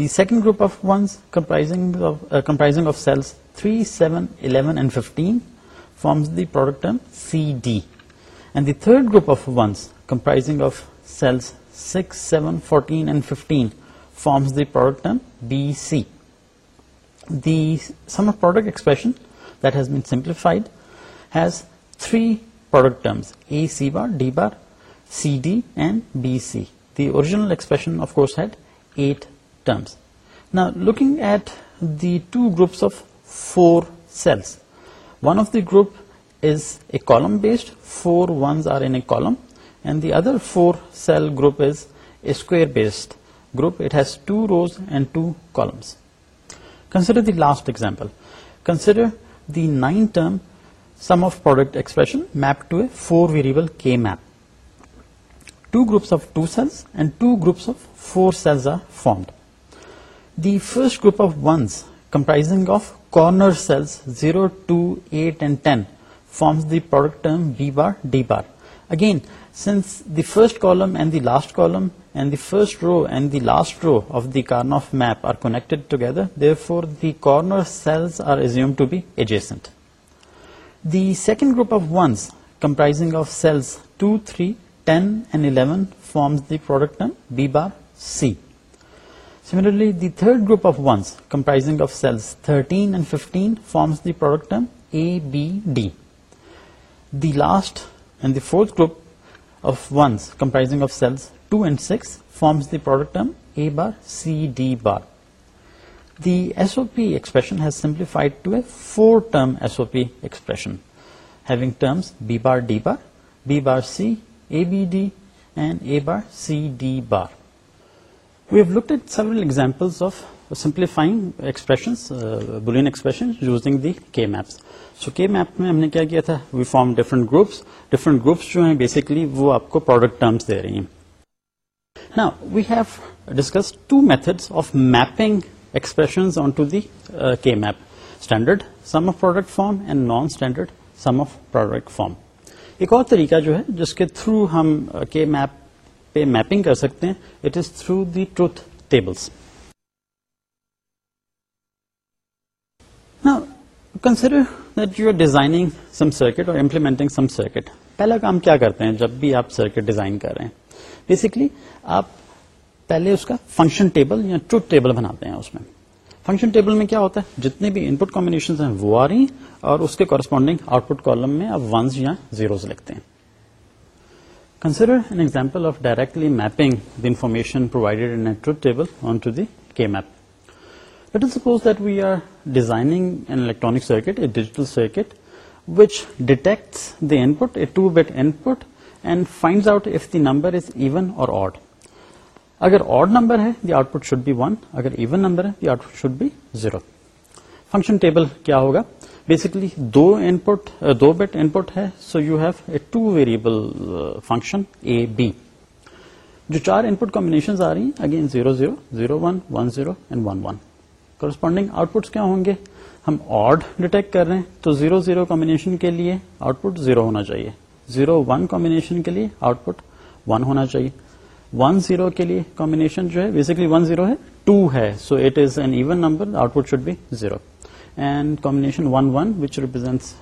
The second group of ones, uh, comprising of cells 3, 7, 11 and 15, forms the product term CD. And the third group of ones, comprising of cells 6, 7, 14 and 15, forms the product term BC. The sum of product expression that has been simplified has three product terms, AC bar, D bar, CD and BC. The original expression of course had 8 terms. Now looking at the two groups of 4 cells, one of the group is a column based, 4 ones are in a column, and the other 4 cell group is a square based group. It has 2 rows and 2 columns. Consider the last example. Consider the 9 term sum of product expression mapped to a 4 variable K map. Two groups of 2 cells and two groups of 4 cells are formed. The first group of 1s, comprising of corner cells 0, 2, 8 and 10, forms the product term B bar, D bar. Again, since the first column and the last column and the first row and the last row of the Karnoff map are connected together, therefore the corner cells are assumed to be adjacent. The second group of 1s, comprising of cells 2, 3, 10 and 11, forms the product term B bar, C. Similarly, the third group of 1s comprising of cells 13 and 15 forms the product term ABD. The last and the fourth group of 1s comprising of cells 2 and 6 forms the product term A bar CD bar. The SOP expression has simplified to a 4-term SOP expression having terms B bar D bar, B bar C, ABD and A bar CD bar. We have looked at سیونس simplifying expressing دیپس so K map میں ہم نے کیا تھا we form different groups different groups جو ہیں basically وہ آپ کو پروڈکٹ ٹرمس دے رہی ہیں we have discuss two method of mapping ایکسپریشنڈرڈ sum of product form and non standard sum of product form ایک اور طریقہ جو ہے جس کے تھرو ہم کے uh, میپ پہ میپنگ کر سکتے ہیں it is through the truth tables that you are designing some circuit اور امپلیمنٹنگ سم سرکٹ پہلا کام کیا کرتے ہیں جب بھی آپ سرکٹ ڈیزائن کر رہے ہیں بیسکلی آپ پہلے اس کا فنکشن ٹیبل یا ٹروتھ ٹیبل بناتے ہیں اس میں فنکشن ٹیبل میں کیا ہوتا ہے جتنے بھی ان پٹ کمبنیشن ہیں وہ آ رہی ہیں اور اس کے کورسپونڈنگ آؤٹ پٹ کالم میں آپ ونز یا زیروز لکھتے ہیں consider an example of directly میپنگیڈ is suppose that we are designing circuit a digital circuit which detects the in put bit input and find out number is even اور output should بھی one اگر even number ہے تو output should بھی zero function table کیا ہوگا basically دو دو بٹ پٹ ہے so you have a two variable function A B جو چار کمبنیشن آ رہی ہیں again zero zero zero one one zero and one one corresponding outputs کیا ہوں گے ہم آڈ ڈیٹیکٹ کر رہے ہیں تو زیرو زیرو کمبنیشن کے لیے آؤٹ پٹ زیرو ہونا چاہیے زیرو ون کمبنیشن کے لیے آؤٹ پٹ ون ہونا چاہیے ون زیرو کے لیے کمبنیشن جو ہے بیسکلی ون زیرو ہے ٹو ہے so it is an even number output should be zero and combination one one which represents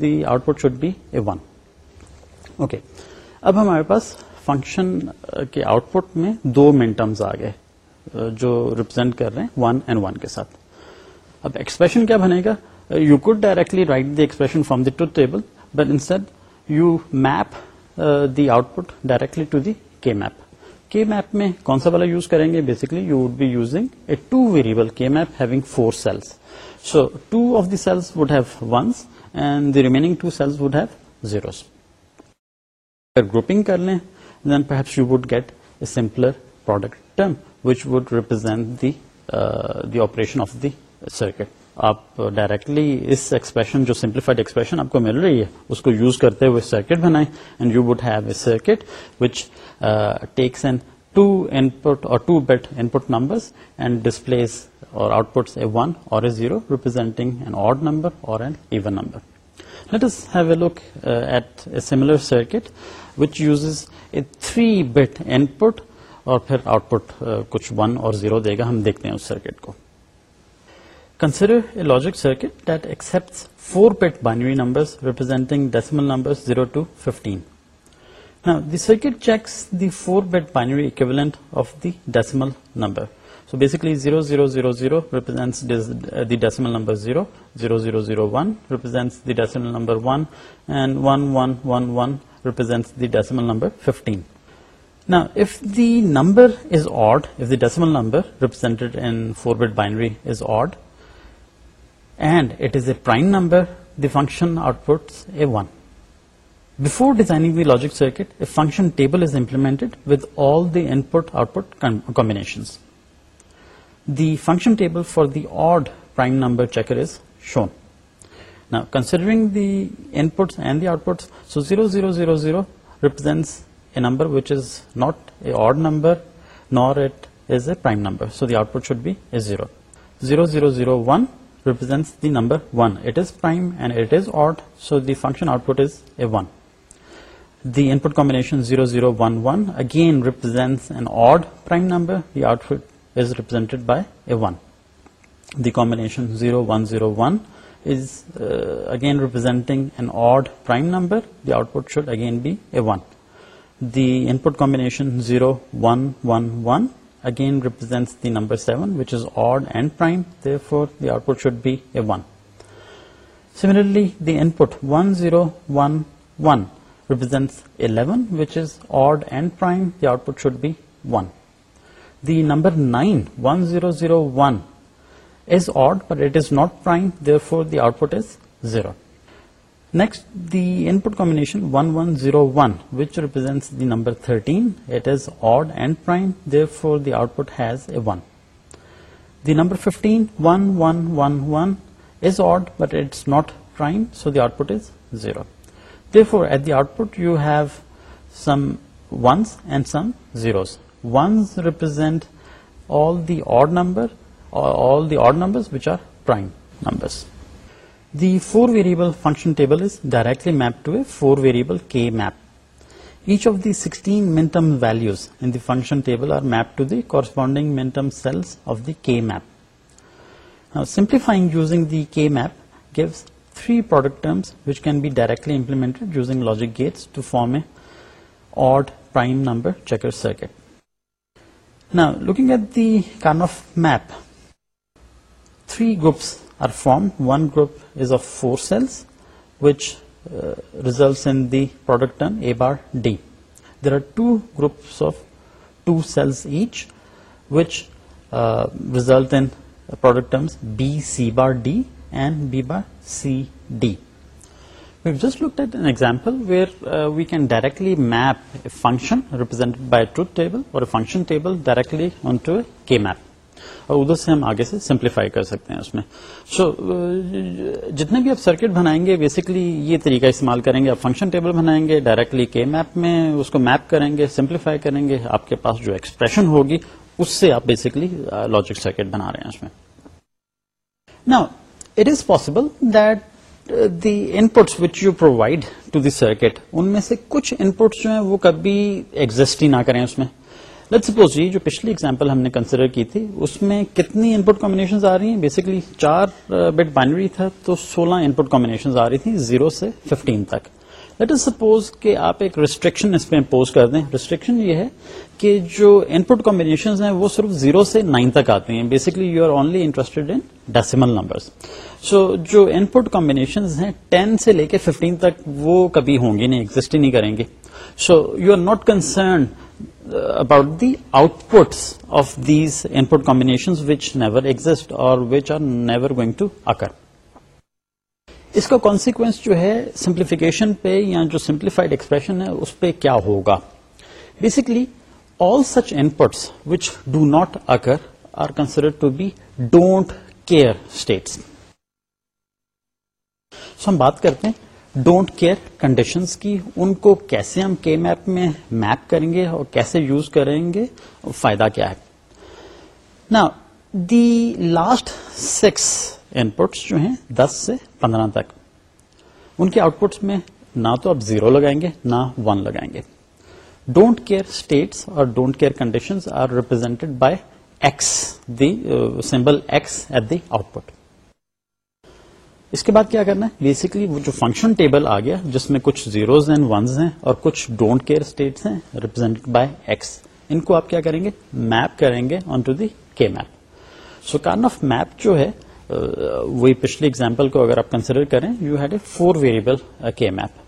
the output should be a one okay اب ہمارے پاس function کے output میں دو minterm آ گئے جو ریپرزینٹ کر رہے ہیں ون اینڈ ون کے ساتھ اب ایکسپریشن کیا بنے گا you could directly write the expression from the ٹو table but instead you map the output directly to the K map K map میں کون سا والا یوز کریں گے basically you would be using a two variable کے map having four cells so two of the cells would have ones and the remaining two cells would have zeros اگر grouping کر لیں then perhaps you would get a simpler product term which would represent the operation of the circuit آپ directly اس expression جو simplified expression آپ کو مل رہی ہے اس کو یوز کرتے ہوئے سرکٹ بنائیں and you would have a circuit which takes N two input or two bit input number and displays اور آؤٹ پٹس اے ون اور a zero representing an odd number اور an even number let us have a look at a similar circuit which uses a three bit input اور پھر output uh, کچھ one اور zero دے گا ہم دیکھتے ہیں اس سرکٹ کو Consider a logic circuit that accepts 4-bit binary numbers representing decimal numbers 0 to 15. Now the circuit checks the 4-bit binary equivalent of the decimal number. So basically 0000 represents uh, the decimal number 0, 0001 represents the decimal number 1, and 1111 represents the decimal number 15. Now if the number is odd, if the decimal number represented in 4-bit binary is odd, and it is a prime number, the function outputs a 1. Before designing the logic circuit, a function table is implemented with all the input-output combinations. The function table for the odd prime number checker is shown. Now, considering the inputs and the outputs, so 0000 represents a number which is not an odd number, nor it is a prime number. So the output should be a 0. 0001 represent the number function output combination zero zero one one again represent number the output represented by a one the combination zero one zero one again representing an odd prime number the output should again be a one the input combination zero one one one again represents the number 7, which is odd and prime, therefore the output should be a 1. Similarly, the input 1011 represents 11, which is odd and prime, the output should be 1. The number 9, 1001, is odd but it is not prime, therefore the output is 0. Next, the input combination 1101, which represents the number 13. It is odd and prime, therefore the output has a 1. The number 15, 1111, is odd but it's not prime, so the output is 0. Therefore, at the output you have some 1s and some 0s. 1s represent all the odd numbers which are prime numbers. The 4-variable function table is directly mapped to a 4-variable K map. Each of the 16 minterm values in the function table are mapped to the corresponding minterm cells of the K map. Now, simplifying using the K map gives 3 product terms which can be directly implemented using logic gates to form a odd prime number checker circuit. Now, looking at the Karnoff map, 3 groups are from one group of four cells which resulted D there are ٹ group of two cell each which resulted be add بیو just let example where we can directly میپشن represent or function ٹریکلی map اور ادھر سے ہم آگے سے simplify کر سکتے ہیں اس میں سو so, uh, جتنے بھی آپ سرکٹ بنائیں گے بیسکلی یہ طریقہ استعمال کریں گے آپ فنکشن ٹیبل بنائیں گے ڈائریکٹلی کے میپ میں اس کو میپ کریں گے سمپلیفائی کریں گے آپ کے پاس جو ایکسپریشن ہوگی اس سے آپ بیسکلی لاجک سرکٹ بنا رہے ہیں اس میں نا it is possible that the the in inputs which you provide to circuit میں سے کچھ ان پٹس جو ہیں وہ کبھی ایگزٹ ہی نہ کریں اس میں لیٹ سپوز جی جو پچھلی ایگزامپل ہم نے کنسیڈر کی تھی اس میں کتنی ان پٹ کمبنیشن آ رہی ہیں بیسکلی چار بٹ بائنری تھا تو سولہ ان پٹ کمبنیشن آ رہی تھیں زیرو سے ففٹین تک لیٹ از سپوز کہ آپ ایک ریسٹرکشن اس پہ امپوز کر دیں ریسٹرکشن یہ ہے کہ جو ان پٹ کمبنیشن ہیں وہ صرف زیرو سے نائن تک آتے ہیں basically you are only interested in decimal number so جو ان پٹ کمبنیشن ہیں ٹین سے لے کے ففٹین تک وہ کبھی ہوں گے نہیں ایگزٹ ہی نہیں کریں گے so you are not concerned about the outputs of the input combination which never exist or which are never going to occur اس کا کانسیکوینس جو ہے سمپلیفکیشن پہ یا جو سمپلیفائڈ ایکسپریشن ہے اس پہ کیا ہوگا basically all such inputs which do not occur are consider to be don't care states ہم بات کرتے ہیں ڈونٹ کیئر کنڈیشنس کی ان کو کیسے ہم کے میپ میں میپ کریں گے اور کیسے یوز کریں گے فائدہ کیا ہے نا دی لاسٹ سکس پٹس جو ہیں دس سے پندرہ تک ان کے آؤٹ پٹس میں نہ تو آپ زیرو لگائیں گے نہ ون لگائیں گے ڈونٹ کیئر اسٹیٹس اور don't care conditions are represented by X the symbol X at the output اس کے بعد کیا کرنا ہے بیسکلی وہ جو فنکشن ٹیبل آ گیا جس میں کچھ زیروز ہیں اور کچھ ڈونٹ کیئر ہیں ریپرزینٹ بائی ایکس ان کو آپ کیا کریں گے میپ کریں گے on to the K map map so Karnaugh of جو ہے وہی پچھلی اگزامپل کو اگر آپ کنسیڈر کریں you had a four variable کے میپ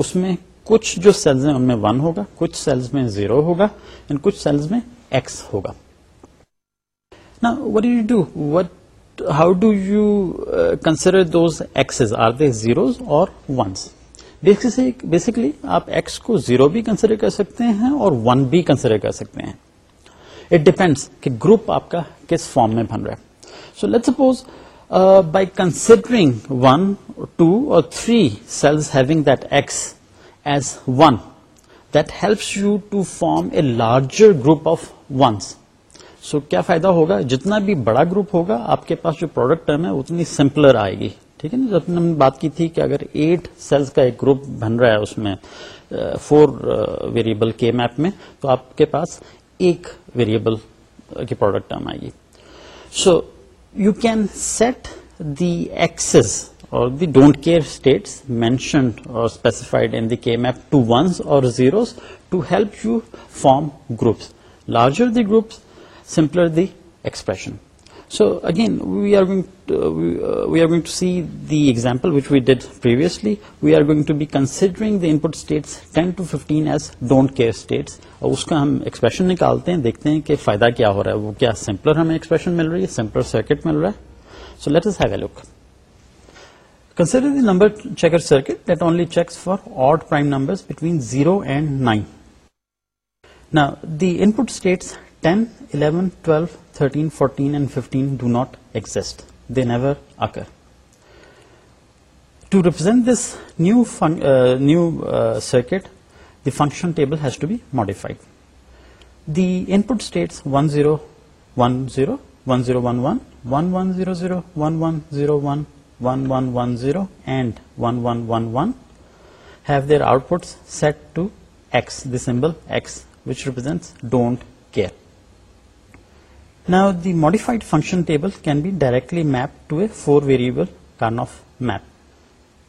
اس میں کچھ جو سیلز ہیں ان میں ون ہوگا کچھ سیلز میں زیرو ہوگا اینڈ کچھ سیلز میں ایکس ہوگا نا what you do what how do you consider those Axis are they zeros or ones basically آپ ایکس کو زیرو بھی کنسیڈر کر سکتے ہیں اور ون بھی کنسیڈر کر سکتے ہیں اٹ ڈپینڈس کہ گروپ آپ کا کس فارم میں بن رہا ہے so let suppose by considering one two or three cells having that X as one that helps you to form a larger group of ones so کیا فائدہ ہوگا جتنا بھی بڑا گروپ ہوگا آپ کے پاس جو پروڈکٹ ٹرم ہے اتنی سمپلر آئے گی ٹھیک ہے نا جب ہم نے بات کی تھی کہ اگر ایٹ سیلس کا ایک گروپ بن رہا ہے اس میں فور ویریبل کے میپ میں تو آپ کے پاس ایک ویریبل کی پروڈکٹ ٹرم آئے گی so you can set the Axis or the don't care states mentioned or specified in the K map to ones or zeros to help you form groups larger the groups simpler the expression so again we are we are going to see the example we did previously we are going to be considering the in put states as don't care states اور اس کا ہم expression نکالتے ہیں دیکھتے ہیں کہ فائدہ کیا ہو رہا ہے وہ کیا سمپلر ہمیں ایکسپریشن مل رہی ہے سمپلر سرکٹ مل رہا ہے so let us have a look consider the number check circuit that only check for odd prime number between zero and nine the in put states 10, 11, 12, 13, 14 and 15 do not exist. They never occur. To represent this new uh, uh, circuit, the function table has to be modified. The input states 1010, 1011, 1100, 1101, 1110 and 1111 have their outputs set to X, the symbol X, which represents don't care. Now the modified function table can be directly mapped to a 4-variable Karnaugh map.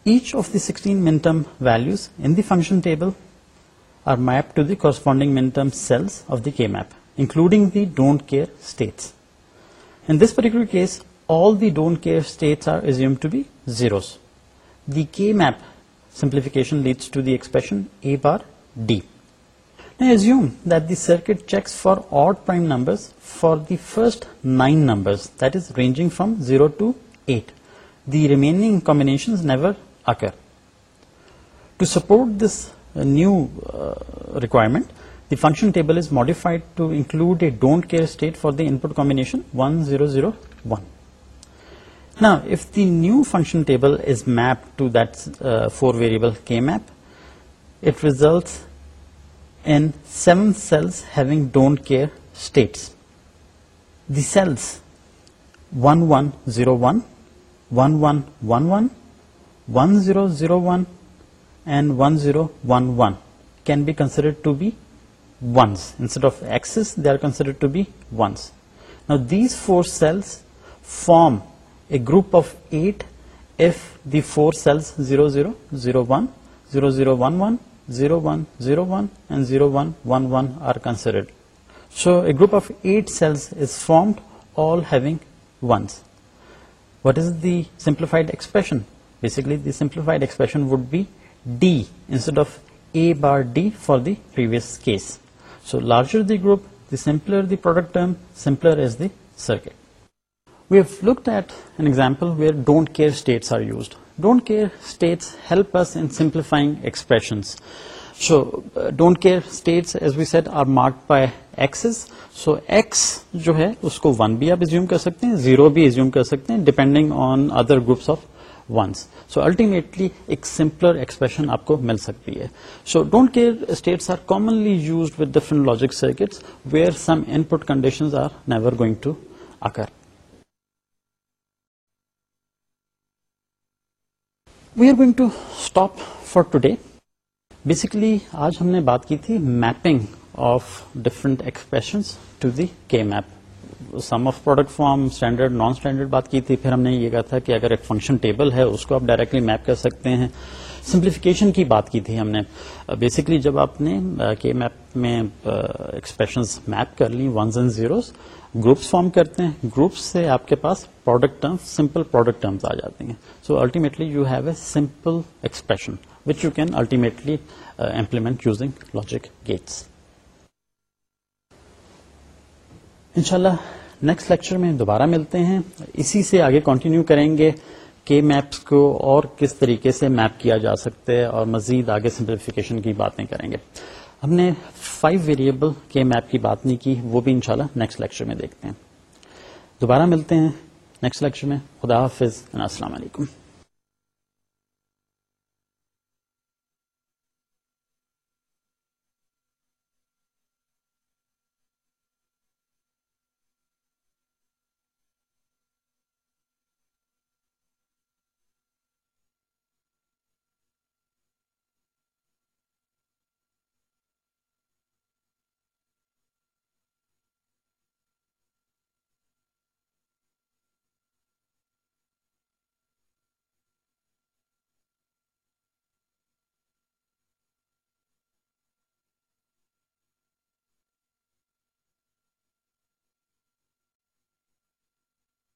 Each of the 16 minterm values in the function table are mapped to the corresponding minterm cells of the K-map, including the don't care states. In this particular case, all the don't care states are assumed to be zeros. The K-map simplification leads to the expression A bar D. Now assume that the circuit checks for odd prime numbers for the first 9 numbers, that is ranging from 0 to 8. The remaining combinations never occur. To support this uh, new uh, requirement, the function table is modified to include a don't care state for the input combination 1001. Now if the new function table is mapped to that uh, 4 variable k map, it results and 7 cells having don't care states. The cells 1101, 1111, 1001 and 1011 can be considered to be ones. Instead of x's, they are considered to be ones. Now these 4 cells form a group of 8 if the 4 cells 0001, 0011, 0, 1, 0, 1 and 0, 1, 1, 1 are considered. So a group of 8 cells is formed, all having 1s. What is the simplified expression? Basically the simplified expression would be D instead of A bar D for the previous case. So larger the group, the simpler the product term, simpler is the circuit. We've looked at an example where don't care states are used don't care states help us in simplifying expression so don't care states as we set are mark by ایک so x جو ہے اس کو one بھی آپ assume کر سکتے ہیں زیرو بھی ایزیوم کر سکتے ہیں depending on other groups of ones so ultimately ایک سمپلر ایکسپریشن آپ کو مل سکتی ہے so don't care states are commonly used with different logic circuits where some input conditions are never گوئگ to occur we are going to stop for today basically آج ہم نے بات کی تھی mapping of different expressions to the K map sum of product form standard non standard بات کی تھی پھر ہم نے یہ کہا تھا کہ اگر ایک فنکشن ٹیبل ہے اس کو آپ ڈائریکٹلی میپ کر سکتے ہیں سمپلیفکیشن کی بات کی تھی ہم نے بیسکلی جب آپ نے ایکسپریشن میپ کر لی ones and zeros groups form کرتے ہیں گروپس سے آپ کے پاس پروڈکٹ سمپل پروڈکٹ آ جاتے ہیں so ultimately you have a simple expression which you can ultimately implement using logic gates ان شاء اللہ نیکسٹ لیکچر میں دوبارہ ملتے ہیں اسی سے آگے کنٹینیو کریں گے کے میپس کو اور کس طریقے سے میپ کیا جا سکتے اور مزید آگے سمپلیفیکیشن کی باتیں کریں گے ہم نے فائیو ویریبل کے میپ کی بات نہیں کی وہ بھی انشاءاللہ نیکسٹ لیکچر میں دیکھتے ہیں دوبارہ ملتے ہیں نیکسٹ لیکچر میں خدا حافظ السلام علیکم